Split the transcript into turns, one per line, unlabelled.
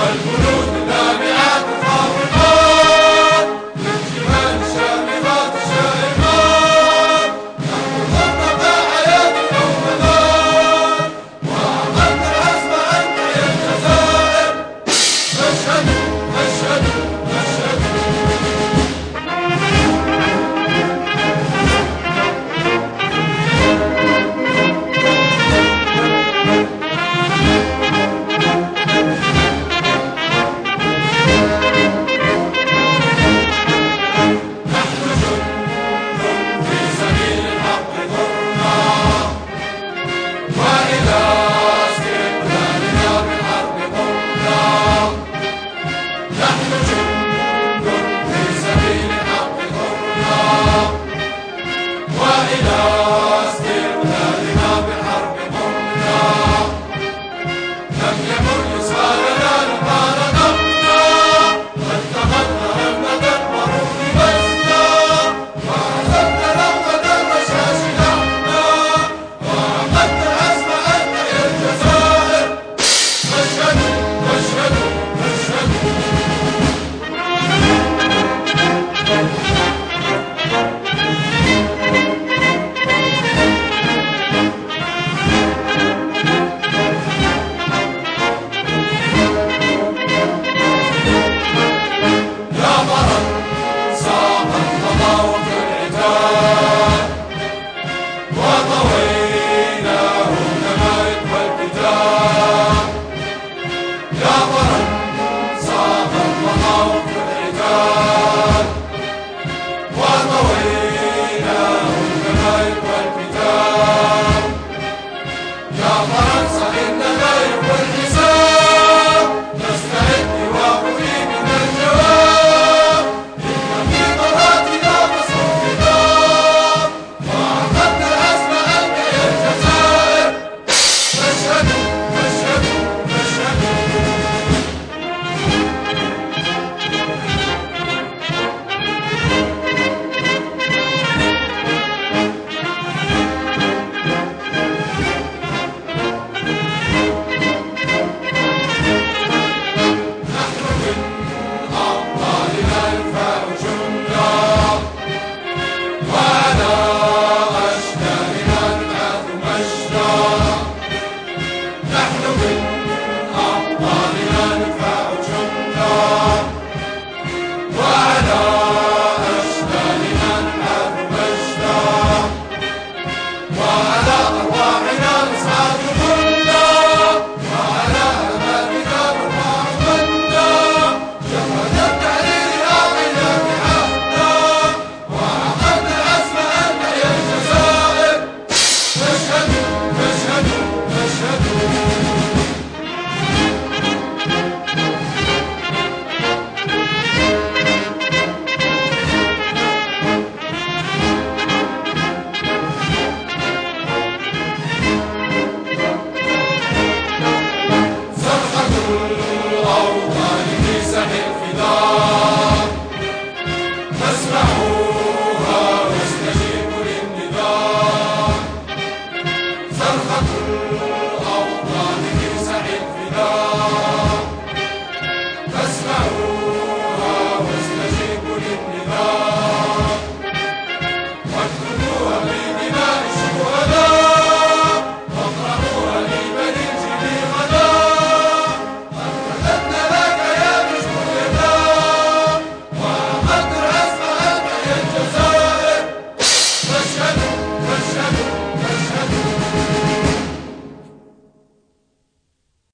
والملوك Oh